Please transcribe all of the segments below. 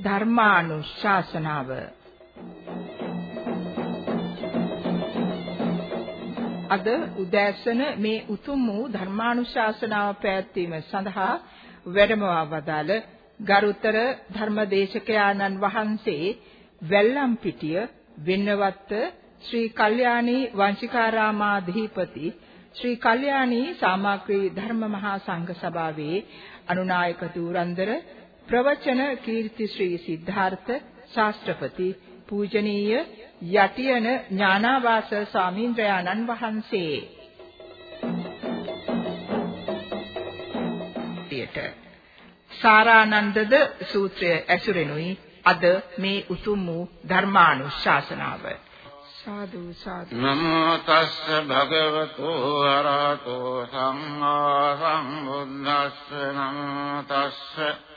ධර්මානුශාසනාව. අද උදෑසන මේ උතුම් වූ ධර්මානුශාසනාව පැවැත්වීම සඳහා වැඩමවා වදාළ ගරුතර ධර්මදේශකයාණන් වහන්සේ වැල්ලම්පිටිය වෙන්නවත්ත ශ්‍රී කල්යාණී වංශිකාරාමාධිපති ශ්‍රී කල්යාණී සාමග්‍රී ධර්ම මහා සංඝ සභාවේ අනුනායක දූරන්දර ප්‍රවචන කීර්ති ශ්‍රී සිද්ධාර්ථ ශාස්ත්‍රපති පූජනීය යටියන ඥානාවාස ස්වාමීන්ද්‍රයාණන් වහන්සේ. සාරානන්දද සූත්‍රය ඇසුරෙනුයි අද මේ උතුම් වූ ධර්මානුශාසනාව. සාදු සාදු. නමෝ තස්ස භගවතු අරහතෝ සම්මා සම්බුද්දස්ස. නමෝ තස්ස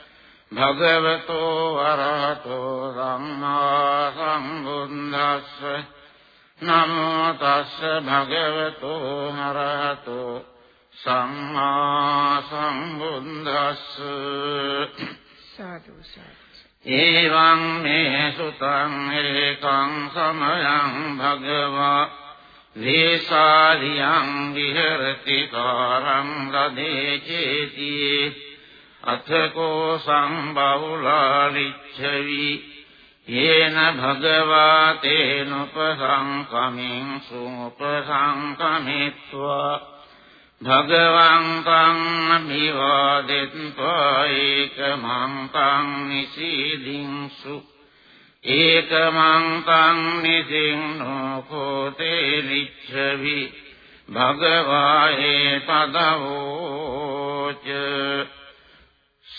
භගවතු අරහතෝ සම්මා සම්බුද්දස්ස. නමෝ තස්ස භගවතු අරහතෝ සම්මා සම්බුද්දස්ස. සාදු සාදු. එවං මේ සුතං ඒකං සමයං භගවා. වේසාලියං විහෙරති කාරං රදේචේති අතකෝ සම්බවුලාලිච්ඡවි යේන භගවා තේනුපසංකමින් සුපසංකමිත්වා භගවං කං අභිවාදෙත්වා ඒකමං කං නිසීදින්සු ඒකමං කං නිසින්නෝ කෝතේ ලිච්ඡවි භගවායේ පදවෝච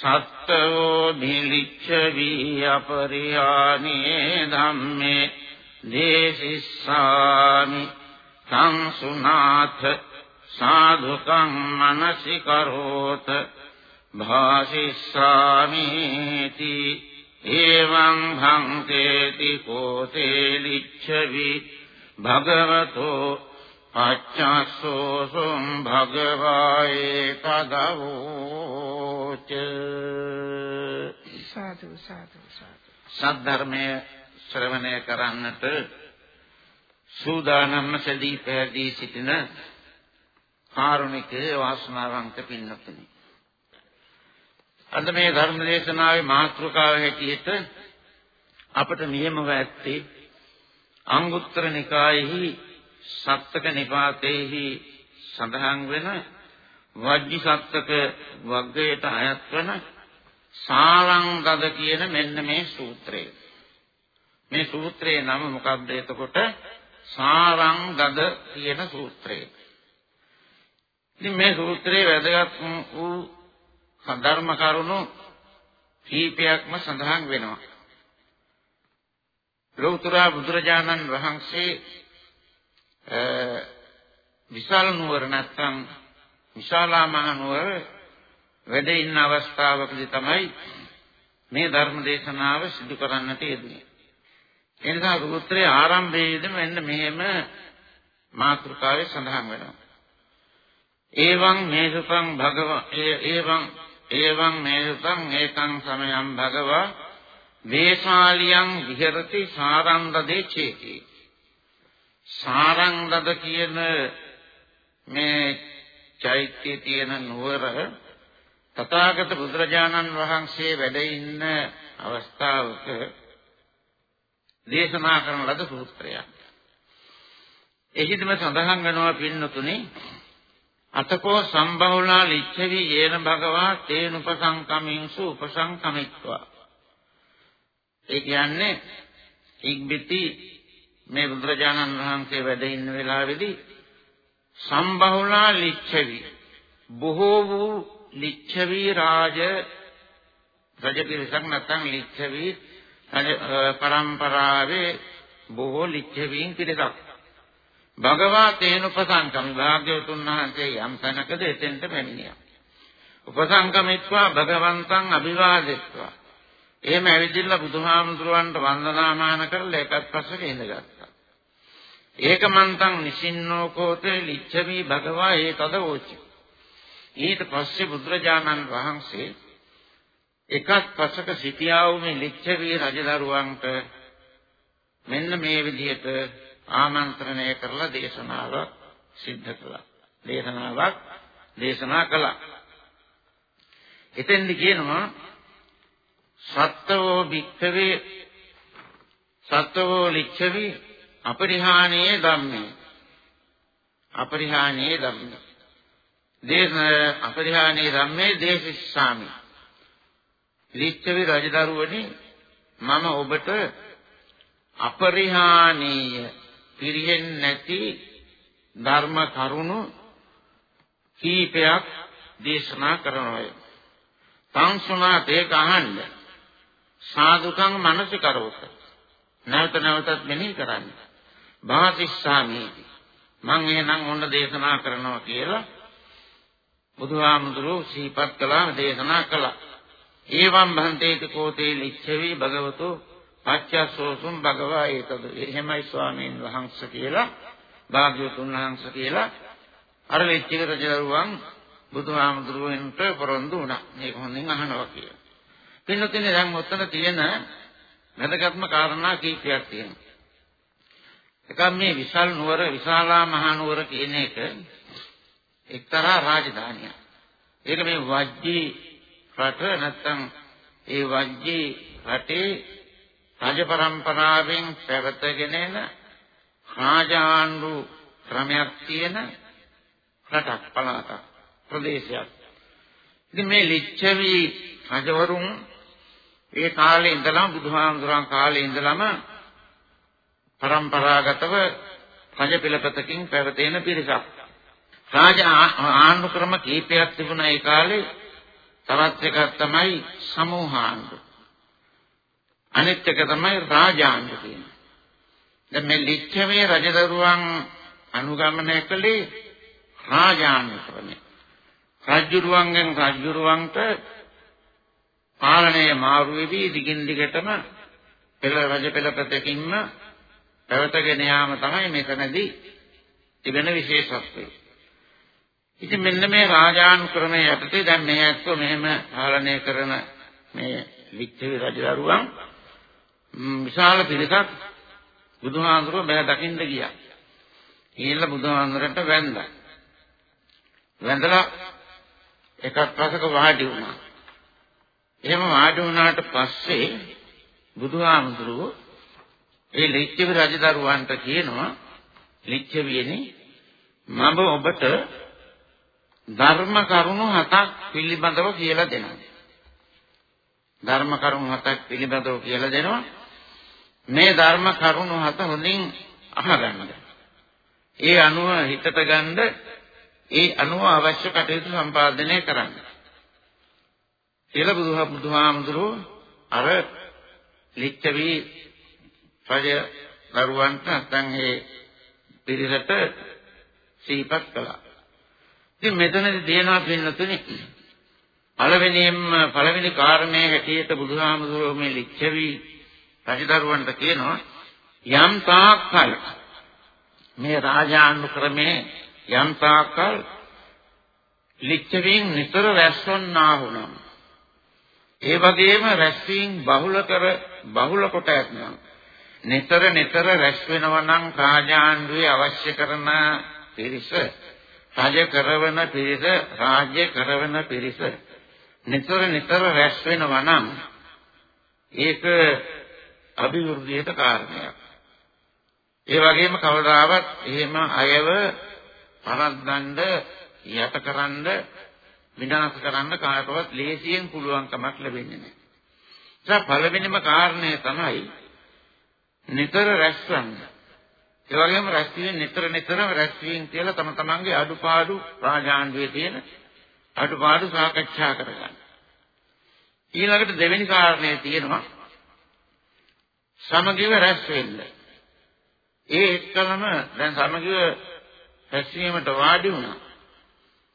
සත්තෝ භිලිච්ඡවි අපරිහානේ ධම්මේ දේසිස්සාමි සංසුනාථ සාධුකං මනසිකරෝත භාසිස්සාමිති එවං භංතේති කෝතේ ලිච්ඡවි භගවතෝ පච්චස්සෝසුම් භගවායේ පදවෝච සාදු සාදු සාදු සද්ධර්මයේ ශ්‍රවණය කරන්නට සූදානම්ම සදී පැහැදී සිටින කාරුණික වාසනාවන්ත පින්නතුනි. අද මේ ධර්ම දේශනාවේ මාතෘකාව හැටියට අපට නියමව ඇත්තේ අංගුත්තර නිකායෙහි සත්තක නිපාතේහි සඳහන් වෙන වජ්ජි සත්තක වග්ගයට අයත් වන සාරංගද කියන මෙන්න මේ සූත්‍රය. මේ සූත්‍රයේ නම මොකක්ද එතකොට? සාරංගද කියන සූත්‍රය. ඉතින් මේ සූත්‍රයේ වැදගත් වූ ධර්ම කරුණු කීපයක්ම සඳහන් වෙනවා. ලෞතර බුදුරජාණන් වහන්සේ විශාල නුවර නැත්නම් විශාලා මහ නුවර වැඩ ඉන්න අවස්ථාවකදී තමයි මේ ධර්ම දේශනාව සිදු කරන්නට යෙදුනේ. ඒ නිසා සූත්‍රයේ ආරම්භයේදී මෙන්න මෙහෙම මාතෘකාවේ සඳහන් වෙනවා. එවං මේසුතං භගව එවං එවං මේසුතං ඒකං සමයං භගවා වේශාලියං විහෙරති සාරංගදේ චේති සාරංගද කියන මේ චෛත්‍යයේ තියෙන නුවර තථාගත බුදුරජාණන් වහන්සේ වැඩ ඉන්න අවස්ථාවක දේශනා කරන ලද සූත්‍රයක්. එහිදීම සඳහන් වෙනවා පින්නතුනේ අතකෝ සම්බහුලා ලිච්ඡවි යේන භගවා තේන උපසංකමින්සු උපසංකමිත්වා ඒ කියන්නේ ඉක්බිති මේ බුදුරජාණන් වහන්සේ වැඩ ඉන්න වෙලාවේදී සම්බහුලා ලිච්ඡවි බොහෝ වූ ලිච්ඡවි රාජ රජ පිරිසක් නැත්නම් ලිච්ඡවි පරම්පරාවේ බොහෝ ලිච්ඡවීන් පිරිසක් භගවා තේන උපසංකම භාග්‍යවතුන් වහන්සේ යම් තැනකද එතෙන්ට පැමිණියා. උපසංකමිත්වා භගවන්තං අභිවාදෙත්වා. එහෙම ඇවිදින්න බුදුහාමුදුරුවන්ට වන්දනාමාන කරලා එකත් පස්සට ඉඳගත්තා. ඒකමන්තං නිසින්නෝ කෝතේ ලිච්ඡවි භගවා ඒතද වෝචි. ඊට පස්සේ බුදුරජාණන් වහන්සේ එකක් පසක සිටියා වූ මේ ලිච්ඡවි රජදරුවන්ට මෙන්න මේ විදිහට ආමන්ත්‍රණය කරලා දේශනාවක් සිද්ධ කළා. දේශනාවක් දේශනා කළා. එතෙන්දි කියනවා සත්තවෝ භික්ඛවේ සත්තවෝ ලිච්ඡවි අපරිහානීය ධම්මේ අපරිහානීය ධම්මේ දේශ අපරිහානීය ධම්මේ දේශිස්සාමි ලිච්ඡවි රජදරුවනි මම ඔබට අපරිහානීය පිරිහෙන්නේ නැති ධර්ම කරුණු කීපයක් දේශනා කරනවා. සංසුණා ඒක අහන්න. සාදුකම් මනසිකරවත. නැවත නැවතත් මෙනෙහි කරන්න. භාතිස්සාමීති. මම එහෙනම් ඔන්න දේශනා කරනවා කියලා බුදුහාමුදුරුවෝ සිහිපත් කළා දේශනා කළා. ඒවම් භන්තේති කෝතේ ලිච්ඡවි භගවතෝ පච්චසෝසුම් භගවා ඒතද. එහෙමයි ස්වාමීන් වහන්සේ කියලා භාග්‍යවතුන් වහන්සේ කියලා අර වෙච්චික රජදරුවන් බුදුහාමුදුරුවන්ට පොරොන්දු වුණා. මේක හොඳින් අහනවා කියලා. පින්නතිනේ දැන් ඔතන තියෙන වැදගත්ම කාරණා කීපයක් තියෙනවා. එකක් මේ විශාල නුවර විශාලා මහා නුවර කියන එක එක්තරා රාජධානියක්. ඒක මේ වජ්ජී රට නැත්තම් ඒ වජ්ජී රටේ රාජ පරම්පරාවෙන් පැවතගෙන එන රාජාණ්ඩු ක්‍රමයක් තියෙන රටක් පළාතක් ප්‍රදේශයක්. ඉතින් මේ ලිච්ඡවි රජවරුන් ඒ කාලේ ඉඳලා බුදුහාමුදුරන් කාලේ ඉඳලම પરම්පරාගතව රජ පිළපතකින් පැවතෙන පිරිසක්. රාජ ආණ්ඩු ක්‍රම කීපයක් තිබුණා ඒ කාලේ. තවත් එකක් තමයි සමූහාණ්ඩු. අනිත් එක තමයි රාජාණ්ඩු කියන්නේ. දැන් මේ ලිච්ඡවි රජදරුවන් අනුගමනය කළේ රාජාණ්ඩු ක්‍රමය. රජුරුවන්ගෙන් රජුරුවන්ට පාලනය මාරු වෙවි දිගින් දිගටම පෙළ රජ පෙළපතකින්ම පැවතගෙන යාම තමයි මෙතනදී තිබෙන විශේෂත්වය. ඉතින් මෙන්න මේ රාජානුක්‍රමයේ යටතේ දැන් මේ ඇත්තෝ මෙහෙම පාලනය කරන මේ ලිච්ඡවි රජදරුවන් විශාල පිරිසක් බුදුහාඳුරෝ බෑ දකින්න ගියා. ගිහිල්ලා බුදුහාඳුරන්ට වැඳලා. වැඳලා එකක් පසක වාඩි වුණා. එහෙම වාඩි වුණාට පස්සේ බුදුහාමුදුරුවෝ ඒ ලිච්ඡවි රජදරුවන්ට කියනවා ලිච්ඡවියනි මම ඔබට ධර්ම කරුණු හතක් පිළිබඳව කියලා දෙනවා. ධර්ම කරුණු හතක් පිළිබඳව කියලා දෙනවා. මේ ධර්ම කරුණු හත හොඳින් අහගන්න. ඒ අනුව හිතට ගන්න ඒ අනුව අවශ්‍ය කටයුතු සම්පාදනය කරන්න. කියලා බුදුහා බුදුහාමුදුරුවෝ අර ලිච්ඡවි රජ දරුවන්ට නැත්නම් ඒ පිරිසට සිහිපත් කළා. ඉතින් මෙතනදී දේනවා පින්නතුනි පළවෙනියෙන්ම පළවෙනි කාරණේ හැටියට බුදුහාමුදුරුවෝ මේ ලිච්ඡවි රජදරුවන්ට කියනවා යම් තාක්කල් මේ රාජානුක්‍රමේ යම් තාක්කල් ලිච්ඡවීන් නිතර රැස්වන්නා වුණා. ඒ වගේම රැස්වීම් බහුල කර බහුල කොට ඇතනම් නිතර නිතර රැස් වෙනවා නම් රාජාණ්ඩුවේ අවශ්‍ය කරන පිරිස රාජ කරවන පිරිස රාජ්‍ය කරවන පිරිස නිතර නිතර රැස් වෙනවා නම් ඒක අභිවෘද්ධියට කාරණයක්. ඒ වගේම කවදාවත් එහෙම අයව පරද්දන්න යටකරන්න විනාශ කරන්න කාටවත් ලේසියෙන් පුළුවන් කමක් ලැබෙන්නේ නැහැ. ඒ පළවෙනිම කාරණය තමයි නිතර රැස්වන්න. ඒ වගේම රැස්වීම නිතර නිතරම රැස්වීම කියලා තම තමන්ගේ අඩුපාඩු රාජාණ්ඩුවේ තියෙන අඩුපාඩු සාකච්ඡා කරගන්න. ඊළඟට දෙවෙනි කාරණය තියෙනවා සමගිව රැස් වෙන්න. ඒ එක්කලම දැන් සමගිව රැස්වීමට වාඩි වුණා.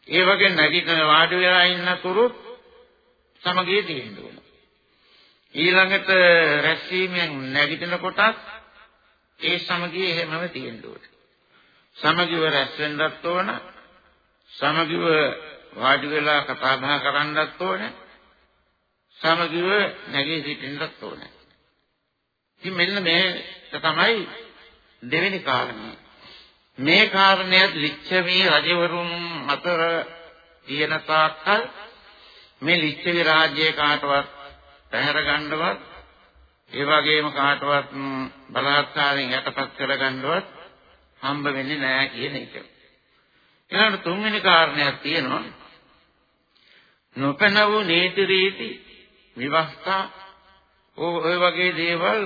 ඒ වගේ නැගිටින වාඩි වෙලා ඉන්නතුරු සමගිය තියෙන්න ඕන. ඊළඟට රැස්වීමෙන් නැගිටින කොටත් ඒ සමගිය එහෙමම තියෙන්න ඕන. සමගිව රැස් වෙන්නත් ඕන. සමගිව වාඩි වෙලා කතා බහ කරන්නත් ඕන. සමගිව නැගී සිටින්නත් ඕනේ. ඉතින් මෙන්න මේක තමයි දෙවෙනි කාරණය. මේ කාරණය ලිච්ඡවි රජවරුන් අතර තියෙන තාක්කල් මේ ලිච්ඡවි රාජ්‍යය කාටවත් පැහැර ගන්නවත් ඒ වගේම කාටවත් බලාත්කාරයෙන් යටපත් කරගන්නවත් හම්බ වෙන්නේ නැහැ කියන එක. ඊළඟ තුන්වෙනි කාරණයක් තියෙනවා. නොපැන වූ නීති රීති විවස්ථා ඔය වගේ දේවල්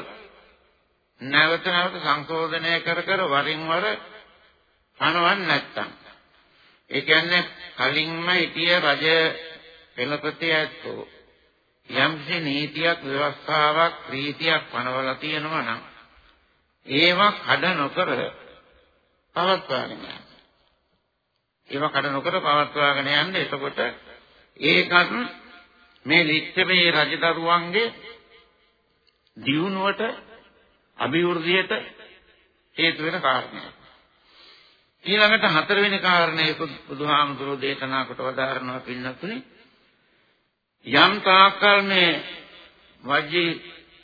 නැවත නැවත සංශෝධනය කර කර වරින් වර පනවන්නේ නැත්තම් ඒ කියන්නේ කලින්ම හිටිය රජ පෙළපති ඇත්තෝ යම්කිසි නීතියක් ව්‍යවස්ථාවක් ප්‍රීතියක් පනවලා තියෙනවා නම් ඒවා කඩ නොකර පවත්වාගෙන යන්න. ඒවා කඩ නොකර පවත්වාගෙන යන්න. එතකොට ඒකත් මේ ලිච්ඡවේ රජදරුවන්ගේ දියුණුවට අභිවෘද්ධියට හේතු වෙන කාරණයක්. ඊළඟට හතරවෙනි කාරණය බුදුහාමුදුරෝ දේශනා කොට වදාරනවා පින්නතුනේ යම් තාක්කල් මේ වජ්ජි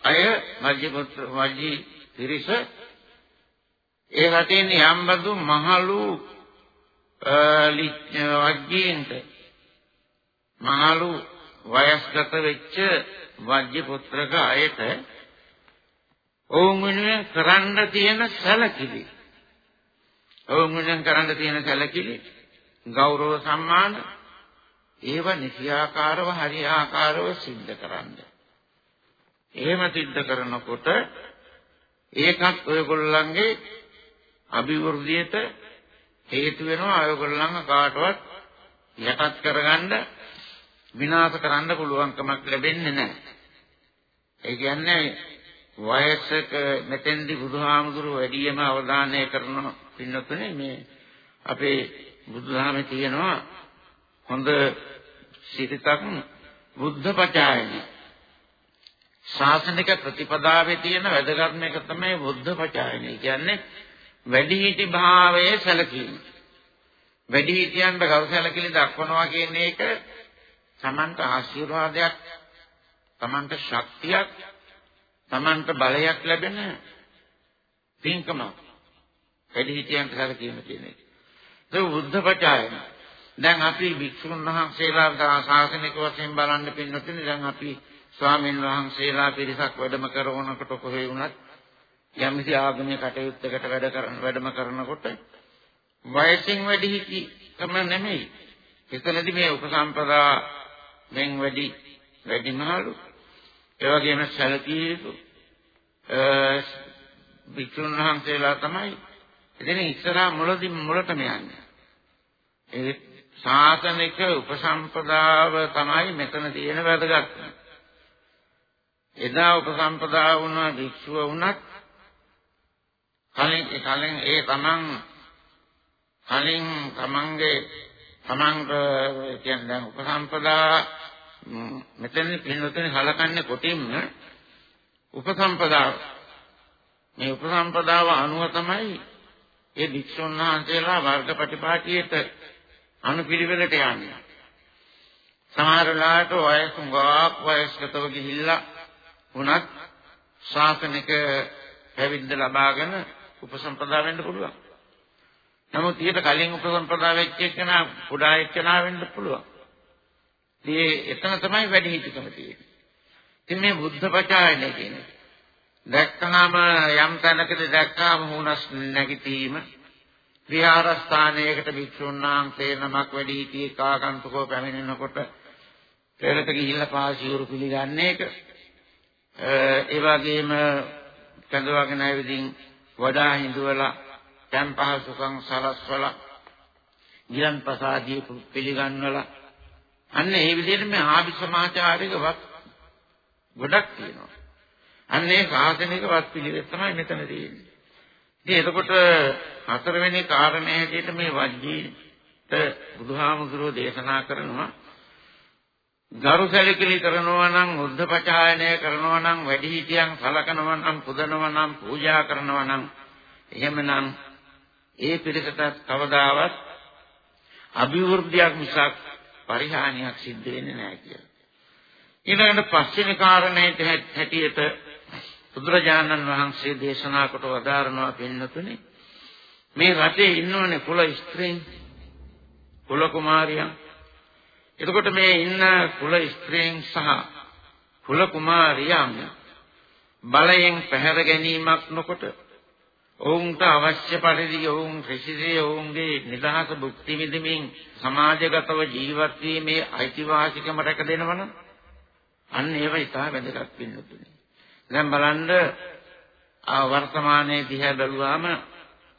අය වජ්ජි පුත්‍ර වජ්ජි පිරිස ඒ රටේ යම් බඳු මහලු වජ්ජීන්ට මහලු වයස්ගත වෙච්ච වජ්ජි පුත්‍රක අයට ඔවුන් වෙනුවෙන් කරන්න තියෙන සැලකිලි. ඔවුන් වෙනුවෙන් කරන්න තියෙන සැලකිලි ගෞරව සම්මාන ඒව නිසියාකාරව හරියාකාරව සිද්ධ කරන්න. එහෙම සිද්ධ කරනකොට ඒකත් ඔයගොල්ලන්ගේ අභිවෘද්ධියට හේතු වෙනවා ඔයගොල්ලන්ව කාටවත් යටත් කරගන්න විනාශ කරන්න පුළුවන්කමක් ලැබෙන්නේ නැහැ. ඒ කියන්නේ වයසක මෙතෙන්දි බුදුහාමුදුරුව වැඩියම අවධානය කරන පින්නතුනේ මේ අපේ බුදුදහමේ තියෙනවා හොඳ සිරිතක් බුද්ධ පචායන ශාසනික ප්‍රතිපදාවේ තියෙන වැදගත්ම එක තමයි බුද්ධ පචායන. කියන්නේ වැඩිහිටි භාවයේ සැලකීම. වැඩිහිටියන්ට ගෞසලකිලි දක්වනවා කියන එක තමන්ට ආශිර්වාදයක්, තමන්ට ශක්තියක්, තමන්ට බලයක් ලැබෙන පින්කමක්. වැඩිහිටියන්ට සැලකීම කියන එක. ඒක බුද්ධ පචායන. දැන් අපි භික්ෂුන් වහන්සේලා ශාසනික වශයෙන් බලන්න පින්නතුනේ දැන් අපි ස්වාමීන් වහන්සේලා පිරිසක් වැඩම කරනකොට කොහේ වුණත් යම්කිසි ආගමික කටයුත්තකට වැඩ කරන වැඩම කරනකොට වයසින් වැඩි හිටිකම නෙමෙයි. එතනදී මේ උපසම්පදා මෙන් වැඩි වැඩිමහලු ඒ වගේම සැලකිය යුතු භික්ෂුන් වහන්සේලා තමයි එදින ඉස්සරහා මුලදී මුලටම යන්නේ. ඒ ශාසනික උපසම්පදාව තමයි මෙතන තියෙන වැදගත්කම. එදා උපසම්පදා වුණ භික්ෂුව වුණත් කලින් කලින් ඒ තමන් කලින් තමන්ගේ තමන්ට කියන්නේ දැන් උපසම්පදා මෙතන පින්වතුනි හලකන්නේ කොටින්ම උපසම්පදාව මේ උපසම්පදාව අනුව තමයි ඒ භික්ෂුන් වහන්සේලා වර්ග ප්‍රතිපාටියට අනුපිළිවෙලට යන්නේ. සමහර වෙලාවට වයස ගාක් වයස්ගතව ගිහිල්ලා වුණත් ශාසනික පැවිද්ද ලබාගෙන උපසම්පදා වෙන්න පුළුවන්. නමුත් ඊට කලින් උපසම්පදා වෙච්ච එකනා කුඩා එක්කනා වෙන්න පුළුවන්. ඉතින් එතන තමයි වැඩි හිතිකම තියෙන්නේ. ඉතින් මේ බුද්ධ පචායනය කියන්නේ දැක්කහම යම් තැනකදී දැක්කාම හුනස් නැගිටීම විහාරස්ථානයකට භික්ෂුන් වහන්සේ නමක් වැඩි හිටියේ කාකන්තකෝ පැමිණෙනකොට පෙරට ගිහිල්ලා පාසියුරු පිළිගන්නේ එක ඒ වගේම කඳවගෙන ඇවිදින් වඩා හිඳුවලා දැන් පහසුකම් සලස්වලා ගිලන් ප්‍රසාදී පිළිගන්වලා අන්න ඒ විදිහට මේ ආදි සමාචාරික වත් ගොඩක් තියෙනවා. අන්න ඒ සාසනික වත් පිළිවෙත් තමයි මෙතන තියෙන්නේ. ඉතින් එතකොට හතරවෙනි කාරණේ හැටියට මේ වජ්ජීට බුදුහාමුදුරුවෝ දේශනා කරනවා ගරුසැලකිලි කරනවා නම් උද්ධපචායනය කරනවා නම් වැඩිහිටියන් සලකනවා නම් පුදනවා නම් පූජා කරනවා නම් එහෙමනම් ඒ පිරිසට කවදාවත් අභිවෘද්ධියක් මිසක් පරිහානියක් සිද්ධ වෙන්නේ නැහැ කියලා. ඊළඟට පස්වෙනි කාරණේට හැටියට බුදුරජාණන් වහන්සේ දේශනා කොට වදාරනවා පින්නතුනේ මේ රටේ ඉන්නෝනේ කුල ස්ත්‍රීන් කුල කුමාරියන් එතකොට මේ ඉන්න කුල ස්ත්‍රීන් සහ කුල කුමාරියන් බලයෙන් පැහැර ගැනීමක් නොකොට ඔවුන්ට අවශ්‍ය පරිදි ඔවුන් ඍෂිසේ ඔවුන්ගේ නිදහස භුක්ති විඳමින් සමාජගතව ජීවත් වීමේ අයිතිවාසිකම රැක දෙනවනම් අන්න ඒව ඉතා වැදගත් වෙනුතුනේ. දැන් බලන්න වර්තමානයේ දිහා බැලුවාම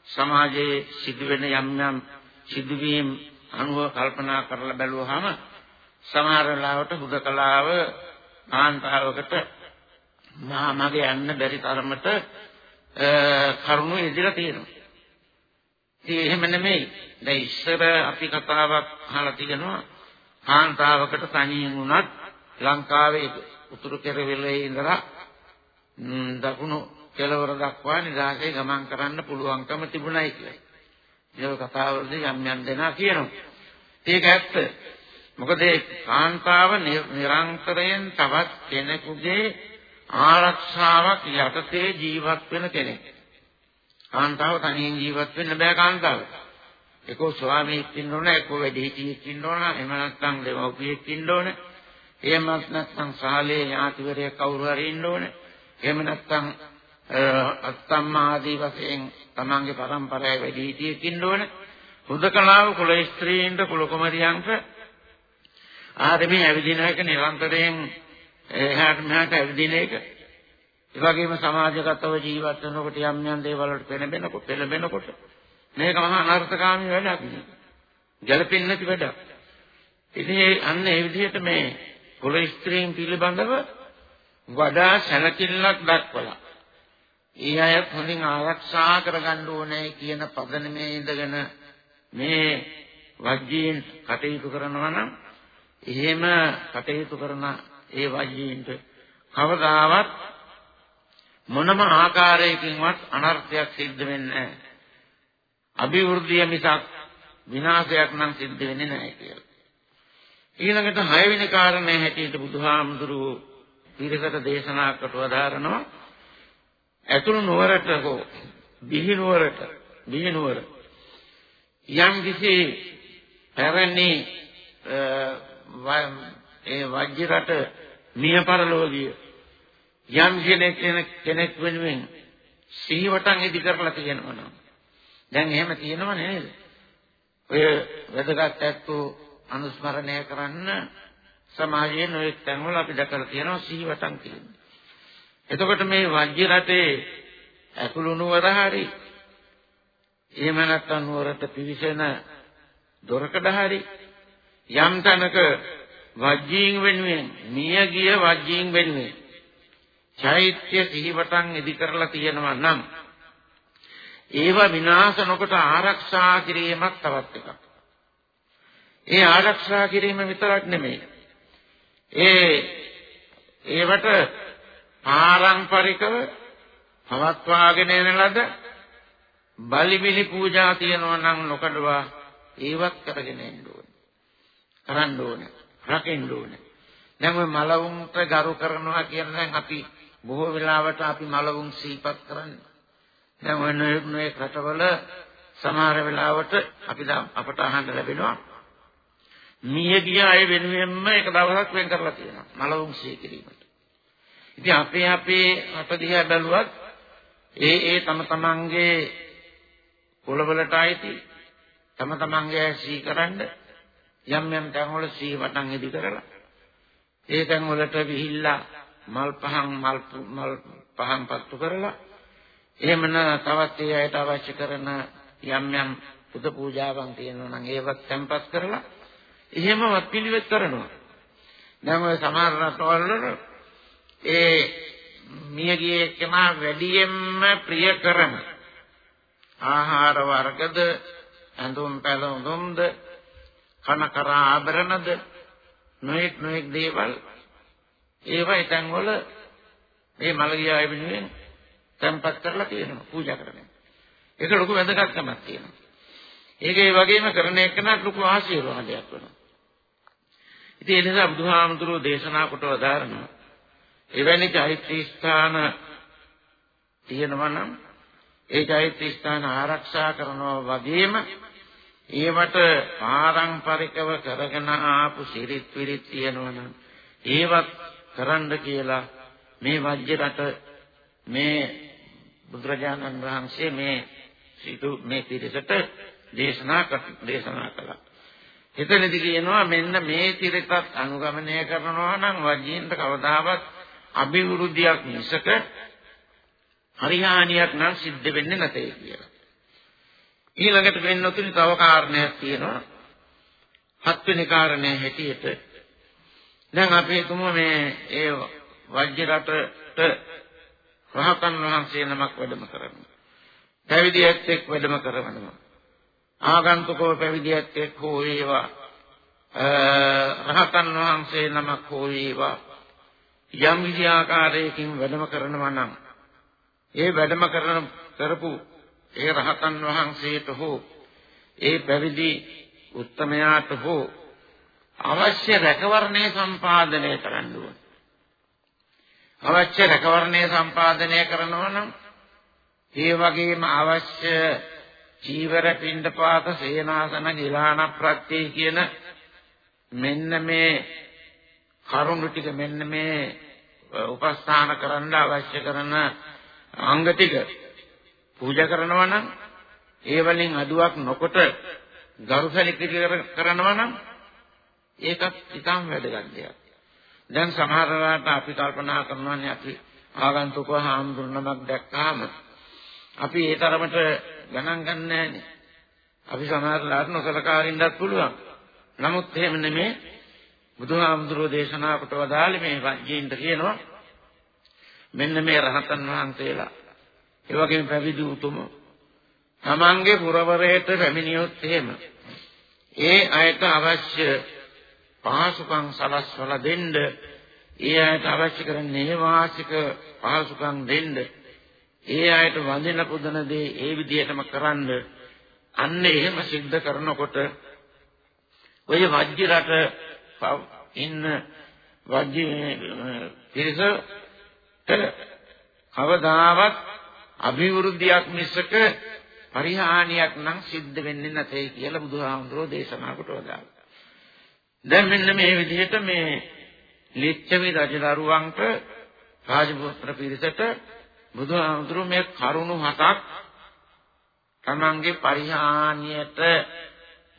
සමාජයේ සිදුවෙන යම් යම් සිදුවීම් අනුව කල්පනා කරලා බැලුවාම සමහර වෙලාවට හුදකලාව කාන්තාවකට මා මගේ යන්න බැරි තරමට කරුණු ඉදිරියට තියෙනවා. ඉතින් එහෙම නෙමෙයි. දැන් ඉස්සර අපි කතාවක් අහලා තියෙනවා කාන්තාවකට තනියෙන් වුණත් ලංකාවේ උතුරු කෙරවලේ ඉඳලා දකුණු කෙළවර දක්වා නිදාසේ ගමන් කරන්න පුළුවන්කම තිබුණයි කියලා. ඒක කතාවලදී යම් යම් දෙනා කියනවා. ඒක ඇත්ත. මොකද ඒ කාන්තාව නිරන්තරයෙන් තවත් කෙනෙකුගේ ආරක්ෂාවක් යටතේ ජීවත් වෙන කෙනෙක්. කාන්තාව තනියෙන් ජීවත් වෙන්න බෑ කාන්තාවට. ඒකෝ ස්වාමීෙක් ඉන්න ඕන, ඒකෝ වැඩිහිටියෙක් ඉන්න ඕන, එහෙම නැත්නම් දෙමව්පියෙක් ඉන්න ඕන. එහෙමත් නැත්නම් සාලේ ඥාතිවරයෙක් කවුරු හරි ඉන්න ඕන. එහෙම නැත්නම් අත්තම්මා ආදී වශයෙන් තමන්ගේ පරම්පරාවේ වැඩිහිටියෙක් ඉන්න ඕන. හුදකලාව කුල ස්ත්‍රීන්ට කුල කුමරියන්ට ආදමේ ඇවිදින එක නිරන්තරයෙන් එහාට මෙහාට ඇවිදින එක. ඒ වගේම සමාජගතව ජීවත් වෙනකොට යම් යම් දේවල් වලට පෙළඹෙනකොට පෙළඹෙනකොට මේක මහා අනර්ථකාමී වැඩක් නේ. ගැළපෙන්නේ නැති වැඩක්. ඉතින් අන්න ඒ විදිහට මේ කුල ස්ත්‍රීන් පිළිබඳව වඩා සැලකිල්ලක් දක්වලා ඒ අය හොඳින් ආරක්ෂා කරගන්න ඕනේ කියන පදනමේ ඉඳගෙන මේ වජ්ජීන් කටයුතු කරනවා නම් එහෙම කටයුතු කරන ඒ වජ්ජීන්ට කවදාවත් මොනම ආකාරයකින්වත් අනර්ථයක් සිද්ධ වෙන්නේ නැහැ. අභිවෘද්ධිය මිසක් විනාශයක් නම් සිද්ධ වෙන්නේ නැහැ කියලා. ඊළඟට හයවෙනි කාරණේ හැටියට බුදුහාමුදුරුවෝ පිරිසට දේශනා කොට වදාරනවා ඇතුළු නුවරට හෝ බිහි නුවරට බිහි නුවර යම් කිසි පැරණි ඒ වජ්‍ය රට මිය පරලෝකීය යම් කෙනෙක් කෙනෙක් වෙනුවෙන් සිහිවටන් ඉදි කරලා තියෙනවා නම් දැන් එහෙම තියෙනව නේද? ඔය වැදගත් ඇත්තෝ අනුස්මරණය කරන්න සමාජයේ නොඑක් තැන්වල අපි දැකලා තියෙනවා සිහිවටන් කියන්නේ. එතකොට මේ වජ්‍ය රටේ ඇතුළු නුවර හරි එහෙම නැත්නම් නුවරට පිවිසෙන දොරකඩ හරි යම් තැනක වජ්ජීන් වෙනුවෙන් මිය ගිය වජ්ජීන් වෙනුවෙන් චෛත්‍ය සිහිවටන් ඉදි කරලා තියෙනවා නම් ඒව විනාශ නොකොට ආරක්ෂා කිරීමක් තවත් එකක්. ඒ ආරක්ෂා කිරීම විතරක් නෙමෙයි. ඒ ඒවට පාරම්පරිකව පවත්වාගෙන යන ලද බලිබිලි පූජා තියනවා නම් නොකඩවා ඒවත් කරගෙන එන්න ඕනේ. කරන්න ඕනේ. රකින්න ඕනේ. දැන් ඔය මලවුන්ට ගරු කරනවා කියන දැන් අපි බොහෝ වෙලාවට අපි මලවුන් සීපත් කරන්නේ. දැන් ඔය නොයෙක් රටවල සමහර වෙලාවට අපි අපට අහන්න ලැබෙනවා මිය ගිය අය වෙනුවෙන්ම එක දවසක් වෙන් කරලා තියෙනවා මලවුන් සී කිරීමට. ඉතින් අපේ අපේ රට දිහා බැලුවත් ඒ ඒ තම තමන්ගේ කුලවලට අයිති තම තමන්ගේ සීකරන්න යම් යම් තැන්වල සී වටන් ඉදි කරලා ඒ තැන්වලට විහිල්ලා මල් පහන් මල් මල් පහන් පත්තු කරලා එහෙම තවත් ඒ අයට අවශ්‍ය කරන යම් යම් පුද පූජාවන් තියෙනවා නම් ඒවත් තැන්පත් කරලා එහෙමවත් පිළිවෙත් කරනවා. දැන් ඔය සමහර රටවල ඒ මියගියේ කෙනා වැඩියෙන්ම ප්‍රිය කරන ආහාර වර්ගද ඇඳුම් පැළඳුම්ද කන කර ආභරණද නොඑක් නොඑක් දේවල් ඒවා ඊටන් වල මේ මලගිය අය වෙනුවෙන් තැන්පත් කරලා තියෙනවා පූජා කරන්නේ. ඒක ලොකු වැදගත්කමක් තියෙනවා. ඒක ඒ වගේම කරන එකනට ලොකු ආශිර්වාදයක් වෙනවා. ඉතින් ඒ නිසා බුදුහාමුදුරුවෝ දේශනා කොට වදාරනවා එවැනි චෛත්‍ය ස්ථාන තියෙනවා නම් ඒ චෛත්‍ය ස්ථාන ආරක්ෂා කරනවා වගේම ඒවට පාරම්පරිකව කරගෙන ආපු සිරිත් විරිත් තියෙනවා නම් ඒවත් කරන්න කියලා මේ වජ්‍ය රට මේ බුදුරජාණන් වහන්සේ මේ සිටු මේ පිරිසට දේශනා දේශනා කළා. එතනදි කියනවා මෙන්න මේ තිරකත් අනුගමනය කරනවා නම් වජීන්ට කවදාවත් අභිවෘද්ධියක් මිසක හරිහානියක් නම් සිද්ධ වෙන්නේ නැtei කියලා. ඊළඟට වෙන්නතුනි තව කාරණයක් තියෙනවා. හත්වෙනි කාරණය හැටියට දැන් අපි හිතමු මේ ඒ වජ්‍ය රටට රහතන් වහන්සේ නමක් වැඩම කරනවා. පැවිදියෙක් එක් වැඩම කරනවා. ආගන්තුකව පැවිදියෙක් එක් හෝ වේවා රහතන් වහන්සේ නමක් හෝ වේවා යම් විදි ආකාරයකින් වැඩම කරනවා නම් ඒ වැඩම කරන කරපු ඒ රහතන් වහන්සේට හෝ ඒ පැවිදි උත්තමයාට හෝ අවශ්‍ය රැකවරණය සම්පාදනය කරන්න ඕන. අවශ්‍ය රැකවරණය සම්පාදනය කරනවා නම් ඒ වගේම අවශ්‍ය චීවර පින්ඩපාත සේනාසන ගිලාන ප්‍රත්‍ය කියන මෙන්න මේ කරුණු ටික මෙන්න මේ උපස්ථාන කරන්න අවශ්‍ය කරන අංග ටික පූජා කරනවා නම් ඒ වලින් අඩුවක් නොකොට ගරුසලික කරනවා නම් ඒකත් ඉතාම වැදගත් දෙයක්. දැන් සමහර වෙලාවට අපි කල්පනා කරනවානේ අපි ආගන්තුකව හාමුදුරනමක් දැක්කාම අපි ඒ තරමට ගණන් ගන්නෑනේ. අපි සමහර වෙලාවට නොසලකා ඉන්නත් පුළුවන්. නමුත් එහෙම නෙමේ බුදුහාමුදුරෝ දේශනා කොට වදාළේ මේ වජ්ජීන්ට කියනවා මෙන්න මේ රහතන් වහන්සේලා ඒ වගේම පැවිදි උතුම තමන්ගේ පුරවරයට පැමිණියොත් එහෙම ඒ අයට අවශ්‍ය පහසුකම් සලස්වලා දෙන්න ඒ අයට අවශ්‍ය කරන නේවාසික පහසුකම් දෙන්න ඒ අයට වඳින පුදන දේ ඒ විදිහටම කරන්න අන්න එහෙම සිද්ධ කරනකොට ඔය වජ්‍ය රට ඉන්න වජ්‍ය පිරිස කවදාවත් අභිවෘද්ධියක් මිසක පරිහානියක් නම් සිද්ධ වෙන්නේ නැtei කියලා බුදුහාමුදුරෝ දේශනා කොට වදාළා. දැන් මෙන්න මේ විදිහට මේ ලිච්ඡවි රජදරුවන්ට රාජපුත්‍ර පිරිසට බුදුහාමුදුරෝ මේ කරුණු හතක් තමන්ගේ පරිහානියට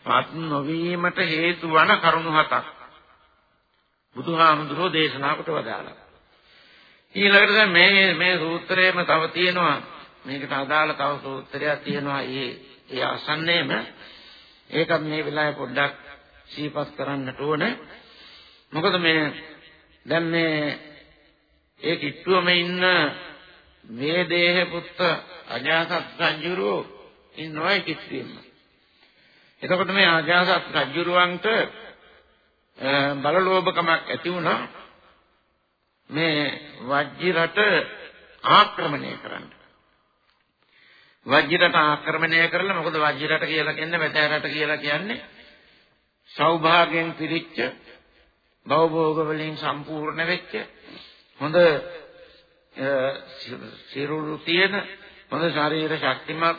පත් නොවීමට හේතු වන කරුණු හතක්. බුදුහාමුදුරෝ දේශනා කොට වදාළා. ඊළඟට දැන් මේ මේ සූත්‍රයේම තව තියෙනවා. මේකට අදාළ තව සූත්‍රයක් තියෙනවා. ඒ ඒ අසන්නේම ඒකත් මේ වෙලාවේ පොඩ්ඩක් සීපත් කරන්නට ඕන. මොකද මේ දැන් මේ ඒ කිට්ටුවම ඉන්න වේදේහ පුත්ත අජාසත් රජුරෝ ඉන්නවයි කිට්ටුවෙම එතකොට මේ අජාසත් රජුරවන්ට බලලෝභකමක් ඇති වුණා. මේ වජ්ජි රට ආක්‍රමණය කරන්න. වජ්ජි රට ආක්‍රමණය කරලා මොකද වජ්ජි රට කියලා කියන්නේ වැදෑ රට කියලා කියන්නේ? සෞභාගයෙන් පිරිච්ච භවභෝග වලින් සම්පූර්ණ වෙච්ච හොඳ සිරුරු තියෙන හොඳ ශරීර ශක්තිමත්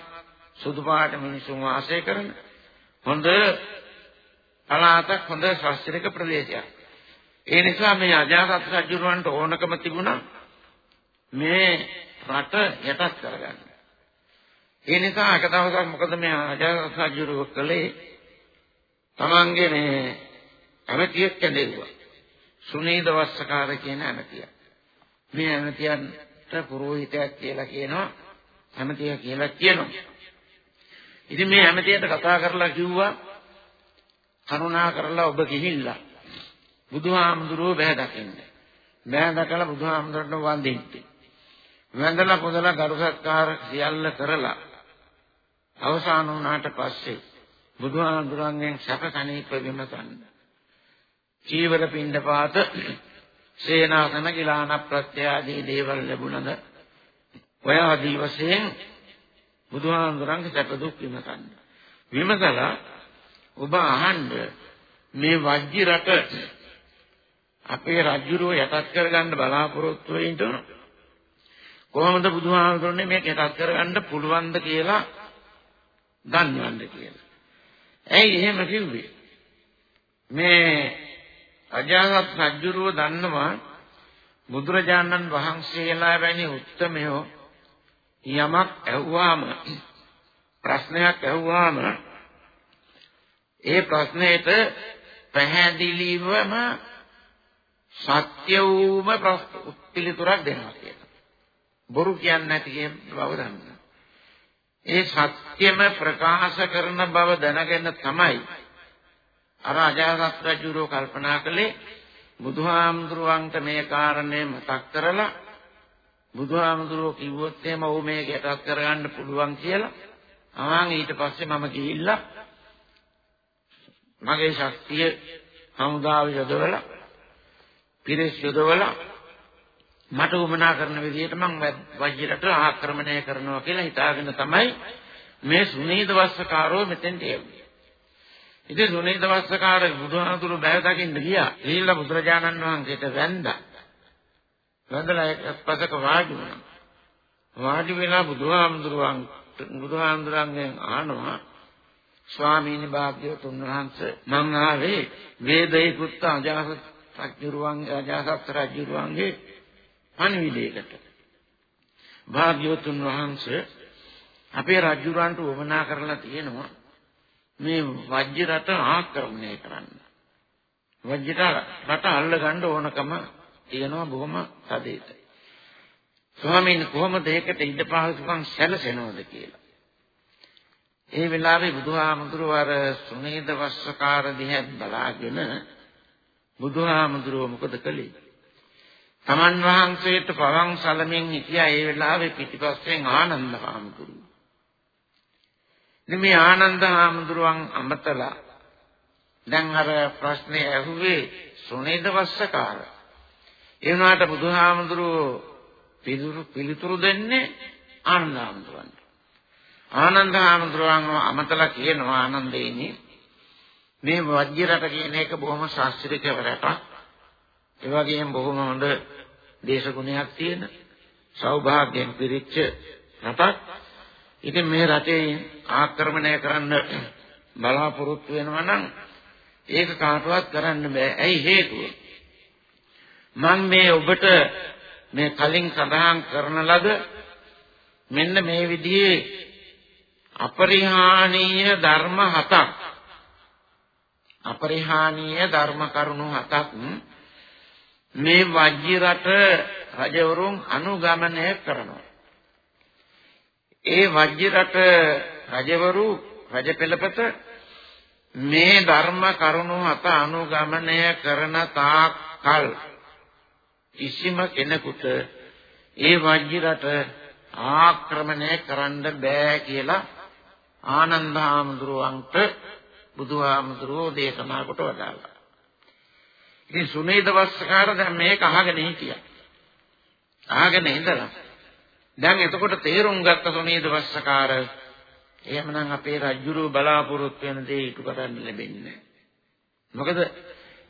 සුදු පාට මිනිසුන් වාසය කරන හොඳ පළාතක් හොඳ ශාස්ත්‍රීය ප්‍රදේශයක්. ඒ නිසා මේ අජාසත් රජුරවන්ට ඕනකම තිබුණා මේ රට යටත් කරගන්න. ඒ නිසා එක දවසක් මොකද මේ අජාසත් රජුරව කළේ තමන්ගේ මේ ඇමතියෙක් කැඳෙව්වා. සුනීද වස්සකාර කියන ඇමතිය. මේ ඇමතියන්ට පුරোহিতයක් කියලා කියනවා. ඇමතිය කියලා කියනවා. ඉතින් මේ ඇමතියට කතා කරලා කිව්වා කරුණා කරලා ඔබ ගිහිල්ලා බුදුහාමුදුරුවෝ බෑ දකින්න. බෑ දැකලා බුදුහාමුදුරන්ට වඳින්න. වැඳලා පොදලා ගරු සත්කාර සියල්ල කරලා අවසාන වුණාට පස්සේ බුදුහාමුදුරන්ගෙන් සැප සනීප විමසන්න. චීවර පින්ඩපාත සේනාසන ගිලාන ප්‍රත්‍ය ආදී දේවල් ලැබුණද ඔය ආදී වශයෙන් බුදුහාමුදුරන්ගේ සැප දුක් විමසන්න. විමසලා ඔබ අහන්න මේ වජ්ජි රට අපේ රජුරෝ යටත් කරගන්න බලාපොරොත්තු වෙන්න කොහොමද බුදුහාමුදුරනේ මේක යටත් කරගන්න පුළුවන්ද කියලා දන්නවන්ද කියලා. ඇයි එහෙම කිව්වේ? මේ අජාසත් රජුරෝ දන්නවා බුදුරජාණන් වහන්සේලා වැනි උත්තමයෝ යමක් ඇහුවාම ප්‍රශ්නයක් ඇහුවාම ඒ ප්‍රශ්නෙට පැහැදිලිවම සත්‍ය වූම පිළිතුරක් දෙනවා කියලා. බොරු කියන්නේ නැති බව දන්නවා. ඒ සත්‍යම ප්‍රකාශ කරන බව දැනගෙන තමයි අර අජාසත් රජුරෝ කල්පනා කළේ බුදුහාමුදුරුවන්ට මේ කාරණේ මතක් කරලා බුදුහාමුදුරුවෝ කිව්වොත් එහෙම ඔව් මේක යටත් කරගන්න පුළුවන් කියලා ආන් ඊට පස්සේ මම ගිහිල්ලා මගේ ශක්තිය හමුදාව යොදවලා පිරිස් යොදවලා මට උමනා කරන විදිහට මම වජිරට ආක්‍රමණය කරනවා කියලා හිතාගෙන තමයි මේ සුනීද වස්සකාරෝ මෙතෙන්ට එන්නේ. ඉතින් සුනීද වස්සකාර බුදුහාමුදුරු බැය දකින්න ගියා. ගිහිල්ලා බුදුරජාණන් වහන්සේට වැඳා. වැඳලා එක්පසක වාඩි වුණා. වාඩි වෙලා බුදුහාමුදුරුවන් බුදුහාමුදුරන්ගෙන් අහනවා ස්වාමීනි භාග්‍යවතුන් වහන්සේ මම ආවේ වේදේ පුත්ත අජාසත් රජුරුවන් අජාසත් රජුරුවන්ගේ පණිවිඩයකට භාග්‍යවතුන් වහන්සේ අපේ රජුරන්ට වමනා කරලා තියෙනවා මේ වජ්‍ය රට ආක්‍රමණය කරන්න. වජ්‍යට රට අල්ල ගන්න ඕනකම තියෙනවා බොහොම තදේට. ස්වාමීන් කොහොමද ඒකට ඉඩ පහසුකම් සැලසෙනවද කියලා. ඒ වෙලාවේ බුදුහාමුදුරුව අර සුනේද වස්සකාර දිහා බලාගෙන බුදුහාමුදුරුව මොකද කළේ? තමන් වහන්සේට පවන් සලමින් හිටියා ඒ වෙලාවේ පිටිපස්සෙන් ආනන්ද හාමුදුරුව. ඉතින් මේ ආනන්ද හාමුදුරුවන් අමතලා දැන් අර ප්‍රශ්නේ ඇහුවේ සුනේද වස්සකාර. ඒ වුණාට බුදුහාමුදුරුව පිළිතුරු දෙන්නේ ආනන්ද හාමුදුරුවන්ට. ආනන්ද හාමුදුරුවන් අමතලා කියනවා ආනන්දේනි මේ වජ්‍ය රට කියන එක බොහොම ශාස්ත්‍රීය රටක්. ඒ වගේම බොහොම හොඳ දේශගුණයක් තියෙන සෞභාග්‍යයෙන් පිරිච්ච රටක්. ඉතින් මේ රටේ ආක්‍රමණය කරන්න බලාපොරොත්තු වෙනවා නම් ඒක කාටවත් කරන්න බෑ. ඇයි හේතුව? මම මේ ඔබට මේ කලින් සඳහන් කරන ලද මෙන්න මේ විදිහේ අපරිහානීය ධර්ම හතක් අපරිහානීය ධර්ම කරුණු හතක් මේ වජ්‍ය රට රජවරුන් අනුගමනය කරනවා. ඒ වජ්‍ය රට රජවරු රජ පෙළපත මේ ධර්ම කරුණු හත අනුගමනය කරන තාක් කල් කිසිම කෙනෙකුට ඒ වජ්‍ය රට ආක්‍රමණය කරන්න බෑ කියලා ආනන්ද හාමුදුරුවන්ට බුදුහාමුදුරුවෝ දේශනා කොට වදාළා. ඉතින් සුනේද වස්සකාර දැන් මේක අහගෙන හිටියා. අහගෙන ඉඳලා දැන් එතකොට තේරුම් ගත්ත සුනේද වස්සකාර එහෙමනම් අපේ රජුරු බලාපොරොත්තු වෙන දේ ඉටු කරන්න ලැබෙන්නේ මොකද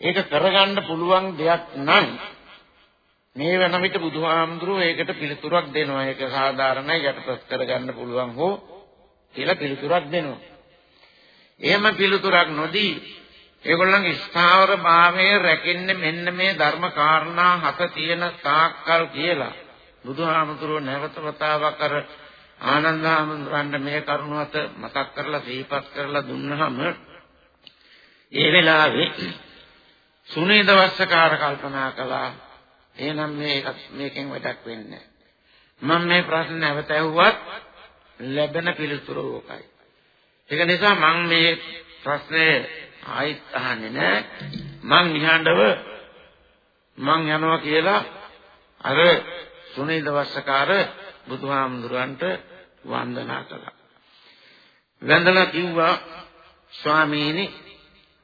ඒක කරගන්න පුළුවන් දෙයක් නම් මේ වෙන විට බුදුහාමුදුරුවෝ ඒකට පිළිතුරක් දෙනවා. ඒක සාධාරණයි යටපත් කරගන්න පුළුවන් හෝ කියලා පිළිතුරක් දෙනවා. එහෙම පිළිතුරක් නොදී ඒගොල්ලන්ගේ ස්ථාවර භාවයේ රැකෙන්නේ මෙන්න මේ ධර්ම කාරණා හත තියෙන තාක්කල් කියලා බුදුහාමුදුරුවෝ නැවත වතාවක් අර ආනන්ද හාමුදුරන්ට මේ කරුණ හත මතක් කරලා සිහිපත් කරලා දුන්නාම ඒ වෙලාවේ සුනේද වස්සකාර කල්පනා කළා එහෙනම් මේක මේකෙන් වැඩක් වෙන්නේ මම මේ ප්‍රශ්න නැවත ඇහුවත් ලැබෙන පිළිතුර ඕකයි. ඒක නිසා මම මේ ප්‍රශ්නේ ආයිත් අහන්නේ නැහැ. මං නිහඬව මං යනවා කියලා අර සුනීද වස්සකාර බුදුහාමුදුරන්ට වන්දනා කළා. වැඳලා කිව්වා ස්වාමීනි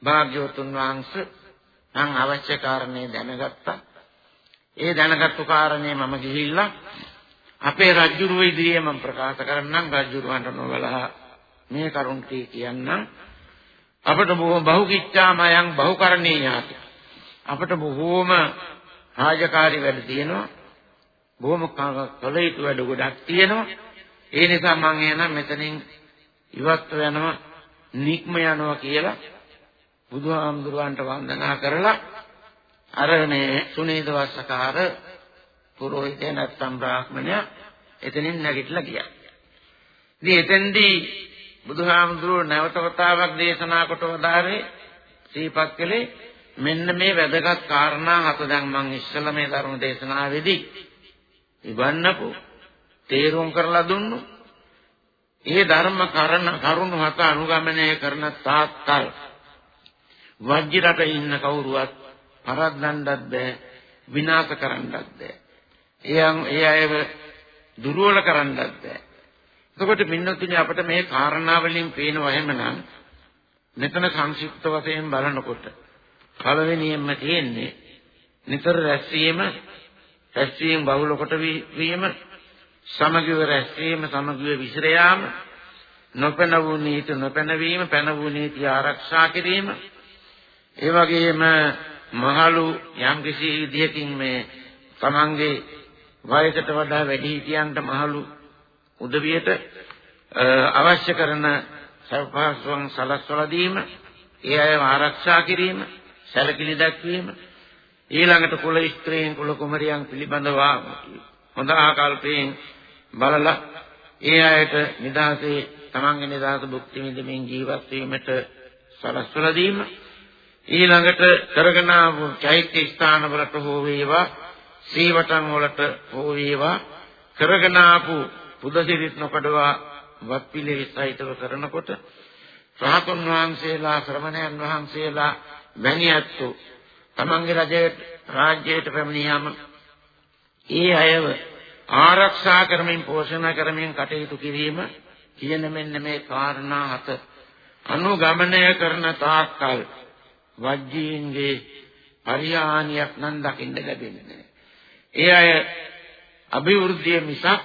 භාග්‍යවතුන් වහන්සේ මං අවශ්‍ය කාරණේ දැනගත්තා. ඒ දැනගත්තු කාරණේ මම ගිහිල්ලා අපේ රජුරුව ඉදිරියේ මම ප්‍රකාශ කරන්නම් රජුරුවන්ට නොවලහා මේ කරුණ කියන්නම් අපට බොහෝ බහුකිච්ඡාමයන් බහුකරණීයාති අපිට බොහෝම රාජකාරී වැඩ තියෙනවා. බොහොම කල යුතු වැඩ ගොඩක් තියෙනවා. ඒ නිසා මම එනම් මෙතනින් ඉවත් වෙනවා නික්ම යනවා කියලා බුදුහාමුදුරුවන්ට වන්දනා කරලා අර මේ සුනීත වස්සකාර පුරোহিතය නැත්තම් බ්‍රාහ්මණයා එතනින් නැගිටලා ගියා. ඉතින් එතෙන්දී බුදුහාමුදුරුවෝ නැවත වතාවක් දේශනා කොට වදාරේ සීපත් කළේ මෙන්න මේ වැදගත් කාරණා හත දැන් මම ඉස්සෙල්ලා මේ ධර්ම දේශනාවේදී ඉවන්නපු තේරුම් කරලා දුන්නු. ඒ ධර්ම කරන කරුණු හත අනුගමනය කරන තාක්කල් වජ්ජරට ඉන්න කවුරුවත් පරද්දන්නත් බෑ විනාශ කරන්නත් බෑ. එයන් ඒ අයව දුර්වල කරන්නත් බෑ. එතකොට මින්නතුනි අපිට මේ කාරණා වලින් පේනවා එහෙමනම් මෙතන සංක්ෂිප්ත වශයෙන් බලනකොට පළවෙනියෙන්ම තියෙන්නේ නිතර රැස්වීම රැස්වීම බහුල කොට වීම සමගිව රැස්වීම සමගිව විසිර යාම නොපැන වූ නීති නොපැන වීම පැන වූ නීති ආරක්ෂා කිරීම. ඒ වගේම මහලු යම්කිසි විදියකින් මේ තමන්ගේ වයසට වඩා වැඩි හිටියන්ට මහලු උදවියට අවශ්‍ය කරන සල්පහසුන් සලස්වලා දීම, ඒ අයව ආරක්ෂා කිරීම, සැලකිලි දැක්වීම, ඊළඟට කුල ස්ත්‍රීන් කුල කුමරියන් පිළිබඳව හොඳ ආකල්පයෙන් බලලා ඒ අයට නිදාසේ තමන්ගේ නිදාස භුක්ති විඳින්මින් ජීවත් වීමට සලස්වලා දීම. ඊළඟට කරගෙන ආපු චෛත්‍ය ස්ථාන වලට හෝ වේවා සීවටන් වලට හෝ වේවා කරගෙන ආපු පුදසිරිත් නොකඩවා වත් පිළිවිසයිතව කරනකොට රහතුන් වහන්සේලා ශ්‍රමණයන් වහන්සේලා වැණියත්තු තමන්ගේ රජයේ රාජ්‍යයට පැමිණියාම ඒ අයව ආරක්ෂා කරමින් පෝෂණය කරමින් කටයුතු කිරීම කියන මෙන්න මේ කාරණා හත අනුගමනය කරන තාක්කල් වජ්ජීන්ගේ පරිහානියක් නම් දකින්න ලැබෙන්නේ නැහැ. ඒ අය අභිවෘද්ධිය මිසක්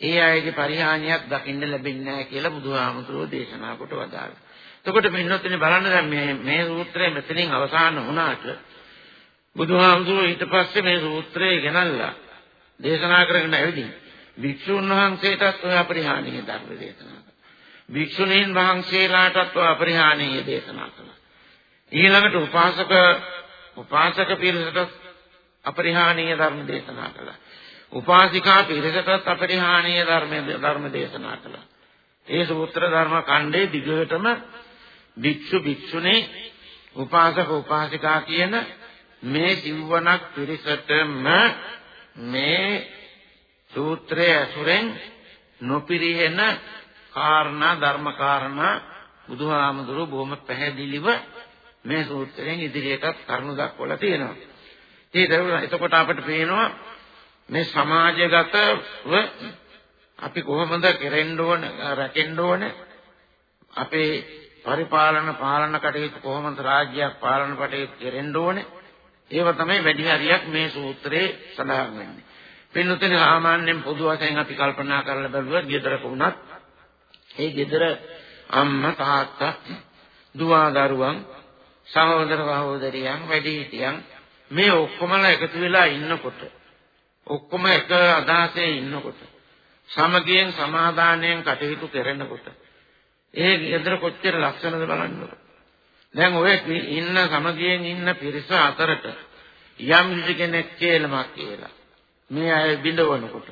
ඒ අයගේ පරිහානියක් දකින්න ලැබෙන්නේ නැහැ කියලා බුදුහාමුදුරුවෝ දේශනා කොට වදාළා. එතකොට පින්නොත්නේ බලන්න දැන් මේ මේ සූත්‍රය මෙතනින් අවසන් වුණාට බුදුහාමුදුරුවෝ ඊට පස්සේ මේ සූත්‍රය ගෙනල්ලා දේශනා කරගෙන ඇවිදින් භික්ෂුන් වහන්සේටත් ඔය අපරිහානීය ධර්ම දේශනා කළා. භික්ෂුණීන් වහන්සේලාටත් ඔය අපරිහානීය දේශනා කළා. ඊළඟට උපාසක උපාසක පිරිසට අපරිහානීය ධර්ම දේශනා කළා. උපාසිකා පිරිසටත් අපරිහානීය ධර්ම ධර්ම දේශනා කළා. ඒ සූත්‍ර ධර්ම ඛණ්ඩේ දිගටම භික්ෂු භික්ෂුණී උපාසක උපාසිකා කියන මේ සිව්වනක් පිරිසටම මේ සූත්‍රයේ ඇසුරෙන් නොපිරිහෙන කාරණා ධර්ම කාරණා බුදුහාමුදුරුවෝ බොහොම පැහැදිලිව මේ සූත්‍රයෙන් ඉදිරියටත් කරුණු දක්වලා තියෙනවා. ඒ දරුවා එතකොට අපිට පේනවා මේ සමාජගතව අපි කොහොමද කෙරෙන්න ඕන රැකෙන්න ඕන අපේ පරිපාලන පාලන කටයුතු කොහොමද රාජ්‍යයක් පාලන කටයුතු කෙරෙන්න ඕන ඒව තමයි වැඩි හරියක් මේ සූත්‍රයේ සඳහන් වෙන්නේ. පින්නුතේ සාමාන්‍යයෙන් පොදු වශයෙන් අපි කල්පනා කරලා බලුවොත් ගෙදරක වුණත් ඒ ගෙදර අම්මා තාත්තා දුව දරුවන් සහෝදර සහෝදරියන් වැඩිහිටියන් මේ ඔක්කොමලා එකතු වෙලා ඉන්නකොට ඔක්කොම එක අදහසේ ඉන්නකොට සමගියෙන් සමාදානයෙන් කටයුතු කරනකොට ඒ ගෙදර කොච්චර ලස්සනද බලන්නකො. දැන් ඔය ඉන්න සමගියෙන් ඉන්න පිරිස අතරට යම් කෙනෙක් කේලමක් කියලා. මේ අය බිඳවනකොට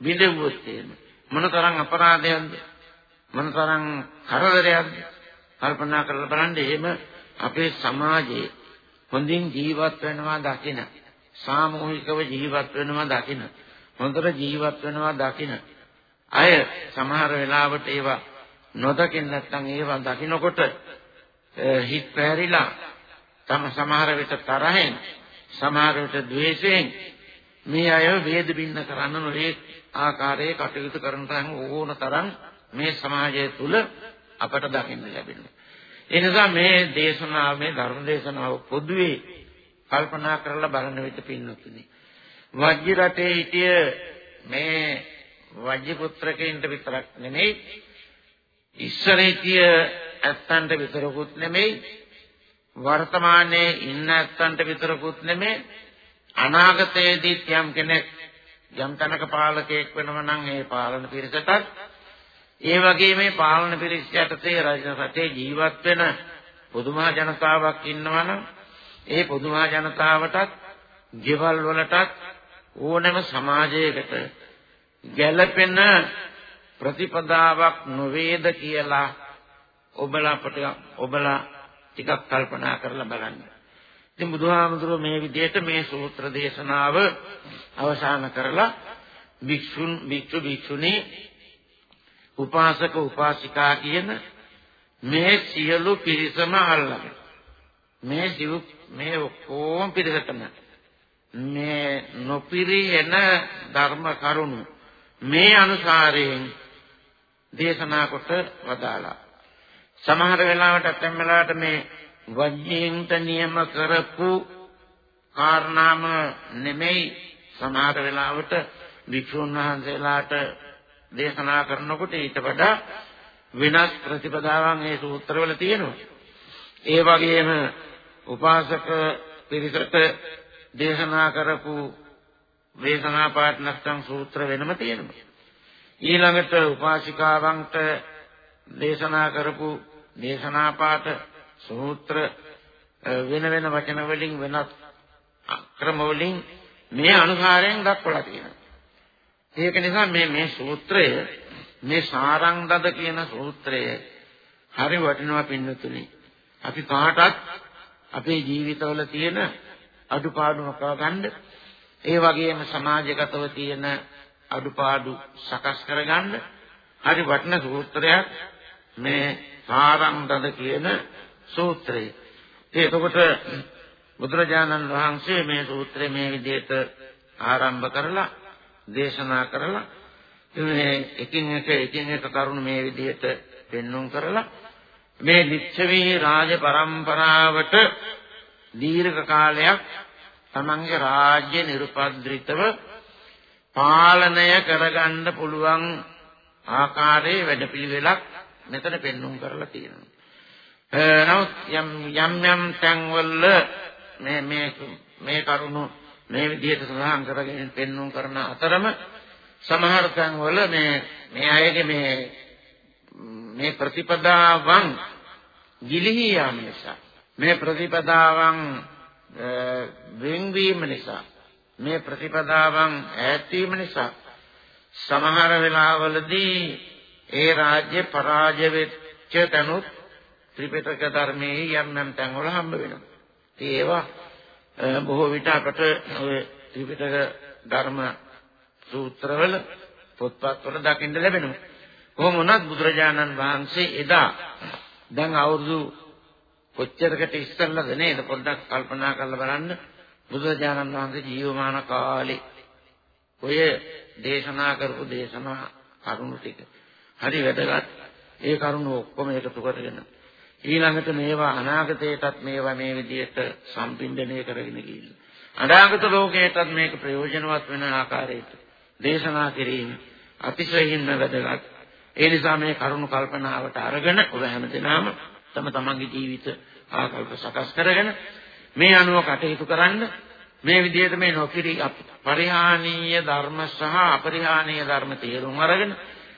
බිඳවුවොත් එහෙම මොනතරම් අපරාධයක්ද? මොනතරම් කරදරයක්ද? කල්පනා කරලා බලන්න එහෙම අපේ සමාජයේ හොඳින් ජීවත් වෙනවා දකින සාමූහිකව ජීවත් වෙනවා දකින හොඳට ජීවත් වෙනවා දකින අය සමහර වෙලාවට ඒවා නොදකින් නැත්නම් ඒවා දකිනකොට හිත පැරිලා තම සමහර විට තරහෙන් සමහර විට ද්වේෂයෙන් මේ අය වේද බින්න කරන්න නොයේ ආකාරයේ කටයුතු කරන තරම් ඕන තරම් මේ සමාජය තුල අපට දකින්න ලැබෙනවා. ඒ නිසා මේ දේශනාව මේ ධර්ම දේශනාව පොදුවේ කල්පනා කරලා බලන විට පින්නතුනි. වජ්ජ රටේ හිටිය මේ වජ්ජ පුත්‍රකයින්ට විතරක් නෙමෙයි ඉස්සර හිටිය ඇත්තන්ට විතරකුත් නෙමෙයි වර්තමානයේ ඉන්න ඇත්තන්ට විතරකුත් නෙමෙයි අනාගතයේදීත් යම් කෙනෙක් යම් තැනක පාලකයෙක් වෙනවා නම් ඒ පාලන පිරිසටත් ඒ වගේ මේ පාලන පිරිස යටතේ රජ රටේ ජීවත් වෙන පොදුමහා ජනතාවක් ඉන්නවනම් ඒ පොදුමහා ජනතාවටත් ගෙවල් වලටත් ඕනෑම සමාජයකට ගැළපෙන ප්‍රතිපදාවක් නොවේද කියලා ඔබලා අපට ඔබලා ටිකක් කල්පනා කරලා බලන්න. ඉතින් බුදුහාමුදුරුවෝ මේ විදිහට මේ සූත්‍ර දේශනාව අවසන් කරලා භික්ෂුන් භික්ෂු භික්ෂුණී උපාසක උපාසිකා කියන මේ සියලු පිරිසම අල්ලගෙන මේ සිව් මේ ඔක්කොම පිරිසටම මේ නොපිරිහෙන ධර්ම කරුණු මේ අනුසාරයෙන් දේශනා කොට වදාලා සමහර වෙලාවට ඇතැම් වෙලාවට මේ වජ්ජේන්ට නියම කරපු කාරණාම නෙමෙයි සමහර වෙලාවට වික්ෂුන් වහන්සේලාට දේශනා කරනකොට ඊට වඩා වෙනස් ප්‍රතිපදාවන් මේ සූත්‍රවල තියෙනවා. ඒ වගේම උපාසක පිරිසට දේශනා කරපු දේශනා පාඨ නැත්නම් සූත්‍ර වෙනම තියෙනවා. ඊළඟට උපාසිකාවන්ට දේශනා කරපු දේශනා පාඨ සූත්‍ර වෙන වෙන වචන වලින් වෙනත් ක්‍රම වලින් මේ අනුසාරයෙන් දක්වලා තියෙනවා. ඒක නිසා මේ මේ සූත්‍රය මේ සාරංගද කියන සූත්‍රය හරි වටිනවා පින්නතුනි. අපි කාටත් අපේ ජීවිතවල තියෙන අඩුපාඩු මකව ගන්න ඒ වගේම සමාජගතව තියෙන අඩුපාඩු සකස් කරගන්න හරි වටින සූත්‍රයක් මේ සාරංගද කියන සූත්‍රය. එතකොට බුදුරජාණන් වහන්සේ මේ සූත්‍රය මේ විදිහට ආරම්භ කරලා දේශනා කරලා මේ එකින් එක එකින් එක කරුණු මේ විදිහට පෙන්눔 කරලා මේ ලිච්ඡවි රාජ පරම්පරාවට දීර්ඝ කාලයක් තමන්ගේ රාජ්‍ය නිර්පද්‍රිතව පාලනය කරගන්න පුළුවන් ආකාරයේ වැඩපිළිවෙලක් මෙතන පෙන්눔 කරලා තියෙනවා. නමුත් යම් යම් යම් තැන්වල මේ මේ මේ කරුණු මේ විදිහට සඳහන් කරගෙන පෙන්눔 කරන අතරම සමහර තැන්වල මේ මේ අයගේ මේ මේ ප්‍රතිපදාවන් ගිලිහි යාම නිසා මේ ප්‍රතිපදාවන් වෙන්වීම නිසා මේ ප්‍රතිපදාවන් ඈත් වීම නිසා සමහර වෙලාවලදී ඒ රාජ්‍ය පරාජය වෙච්ච තැනුත් ත්‍රිපිටක ධර්මයේ යම් යම් තැන්වල හම්බ වෙනවා. ඒවා බොහෝ විට අපට ත්‍රිපිටක ධර්ම සූත්‍රවල පොත්පත්වල දකින්න ලැබෙනවා. කොහොම වුණත් බුදුරජාණන් වහන්සේ එදා දැන් අවුරුදු කොච්චරකට ඉස්සෙල්ලාද නේද පොඩ්ඩක් කල්පනා කරලා බලන්න බුදුරජාණන් වහන්සේ ජීවමාන කාලේ ඔය දේශනා කරපු දේශනා කරුණු ටික. හරි වැදගත්. ඒ කරුණු ඔක්කොම එකතු කරගෙන ඊළඟට මේවා අනාගතයටත් මේවා මේ විදිහට සම්පින්දණය කරගෙන ගිහින් අනාගත ලෝකයටත් මේක ප්‍රයෝජනවත් වෙන ආකාරයට දේශනා කිරීම අතිශයින්ම වැදගත්. ඒ නිසා මේ කරුණු කල්පනාවට අරගෙන ඔබ හැමදෙනාම තම තමන්ගේ ජීවිත ආකල්ප සකස් කරගෙන මේ අනුව කටයුතු කරන්න මේ විදිහට මේ නොකිරි පරිහානීය ධර්ම සහ අපරිහානීය ධර්ම තේරුම් අරගෙන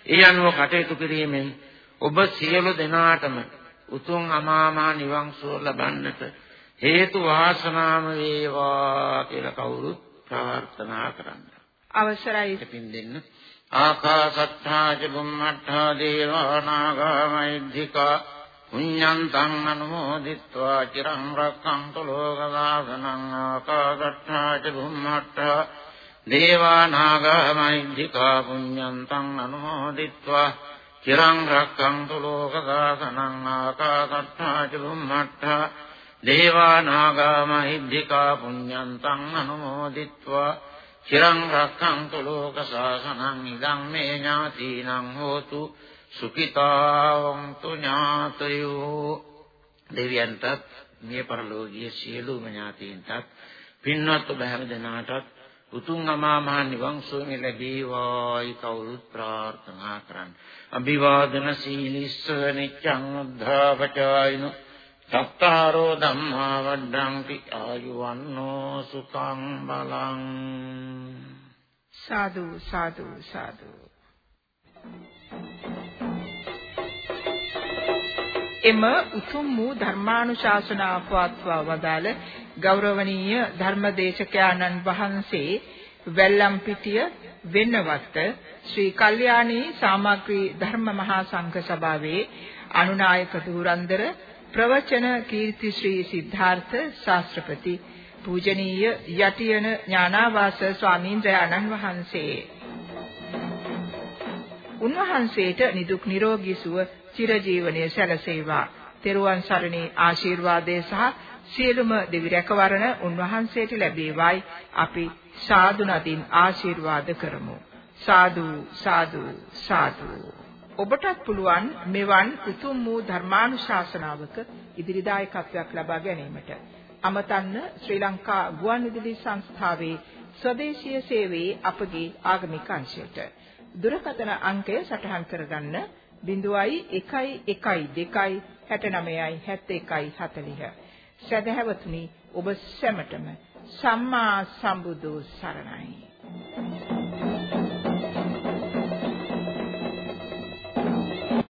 ඒ අනුව කටයුතු කිරීමෙන් ඔබ සියලු දෙනාටම උතුම් අමාමහ නිවන් සුව ලබන්නට හේතු වාසනාම වේවා කියලා කවුරුත් ප්‍රාර්ථනා කරන්න. අවසරයි පින් දෙන්න. ආකාසත්තා ච බුම්මත්තා දේවා නාග මහිද්దికා පුඤ්ඤන්තං අනුමෝදිත්වා චිරං රක්ඛන්තු ලෝකවාසනං ආකාශට්ඨා ච බුම්මට්ඨා දේවා නාග මහිද්దికා පුඤ්ඤන්තං අනුමෝදිත්වා චිරං රක්ඛන්තු ලෝකවාසනං ආකාශට්ඨා ච බුම්මට්ඨා දේවා නාග මහිද්దికා පුඤ්ඤන්තං අනුමෝදිත්වා චිරං රක්ඛන්තු ලෝක සාසනං ඉදං මේ ඥාතිනං හෝතු සුඛිතාවන්තු ඥාතයෝ දෙවියන්ටත් මේ පරලෝකීය සියලුම ඥාතීන්ටත් පින්වත් ඔබ හැම දෙනාටත් උතුම් අමා මහ නිවන් සුවය ලැබේවායි කවුරුත් ප්‍රාර්ථනා කරන්න. අභිවාදන සීලිස්ස නිච්ඡං උද්ධාපචායිනෝ සත්තාරෝ ධම්මා වඩ්ඩಂತಿ ආයුවන්නෝ සුඛං බලං. සාදු සාදු සාදු. එම උතුම් වූ ධර්මානුශාසනා පවත්වා වදාළ ගෞරවනීය ධර්මදේශකයාණන් වහන්සේ වැල්ලම්පිටිය වෙන්නවත්ත ශ්‍රී කල්යාණී සාමග්‍රී ධර්ම මහා සංඝ සභාවේ අනුනායක ධුරන්දර ප්‍රවචන කීර්ති ශ්‍රී සිද්ධාර්ථ ශාස්ත්‍රපති පූජනීය යටියන ඥානාවාස ස්වාමීන්ද්‍රයන්න් වහන්සේ. උන්වහන්සේට නිදුක් නිරෝගී සුව චිරජීවනයේ සැලසේවා. තෙරුවන් සරණේ ආශිර්වාදයේ සහ සියලුම දෙවි රැකවරණ උන්වහන්සේට ලැබේවායි අපි සාදු නදින් ආශිර්වාද කරමු. සාදු සාදු සාදු ඔබටත් පුළුවන් මෙවන් උතුම් වූ ධර්මානුශාසනාවක ඉදිරි දායකත්වයක් ලබා ගැනීමට. අමතන්න ශ්‍රී ලංකා ගුවන්විදුලි සංස්ථාවේ ස්වදේශීය සේවයේ අපගේ ආගමික අංශයට. දුරකථන අංකය සටහන් කරගන්න 0112 69යි 71යි 40. සදහැවතුනි ඔබ සැමටම සම්මා සම්බුදු සරණයි